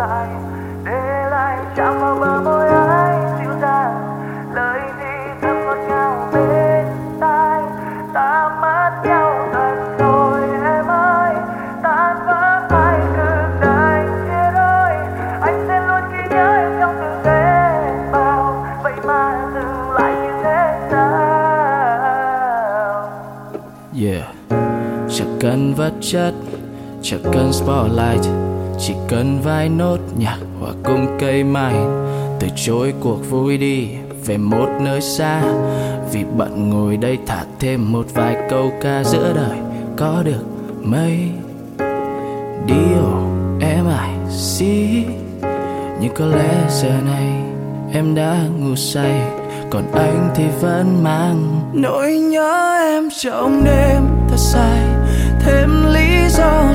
tay để lại chạm vào bờ môi ấy dịu dàng. Lời thì thầm ngọt ngào bên tai, ta mất nhau thật rồi em ơi. Tan vỡ phải cực đại chia đôi, anh sẽ luôn ghi nhớ em trong từng tế bào vậy mà dừng lại như thế sao yeah. Chẳng cần vật chất chẳng cần spotlight. Chỉ cần vài nốt nhạc Hòa cùng cây mai, Từ chối cuộc vui đi Về một nơi xa. Vì bận ngồi đây thả thêm một vài câu ca giữa đời, Có được mấy điều em ai xí? Nhưng có lẽ giờ này em đã ngủ say, còn anh thì vẫn mang nỗi nhớ em trong đêm thật dài. Thêm lý do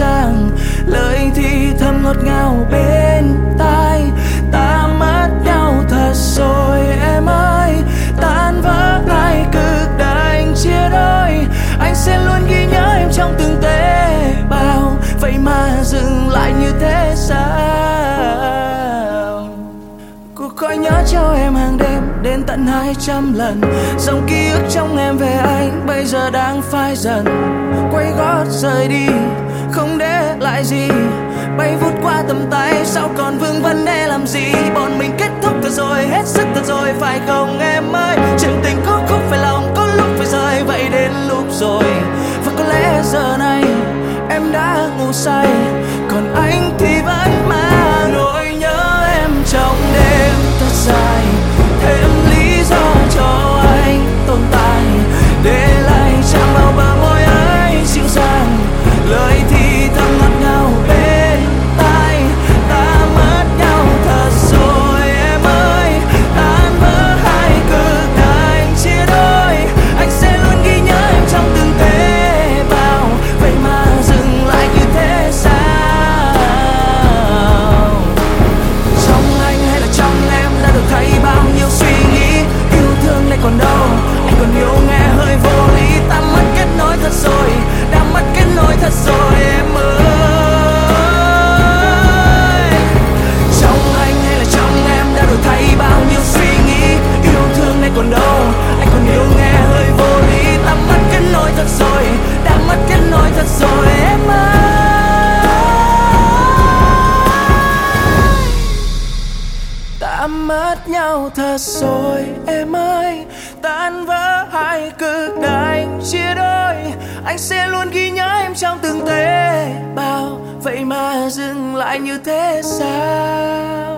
dàng lời thì thầm ngọt ngào bên tai. Ta mất nhau thật rồi em ơi, tan vỡ hai cực đành chia đôi. Anh sẽ luôn ghi nhớ em trong từng tế bào, vậy mà dừng lại như thế sao? Cuộc gọi nhớ cho em hàng đêm, đến tận hai trăm lần. Dòng ký ức trong em về anh, bây giờ đang phai dần. Quay gót rời đi lại gì? Bay vút qua tầm tay, sao còn vương vấn để làm gì? Bọn mình kết thúc thật rồi, hết sức thật rồi, phải không em ơi? Chuyện tình có khúc phải lòng, có lúc phải rời, vậy đến lúc rồi. Và có lẽ giờ này, em đã ngủ say, còn anh thì rồi em ơi. Ta mất nhau thật rồi em ơi. Tan vỡ hai cực đành chia đôi. Anh sẽ luôn ghi nhớ em trong từng tế bào. Vậy mà dừng lại như thế sao?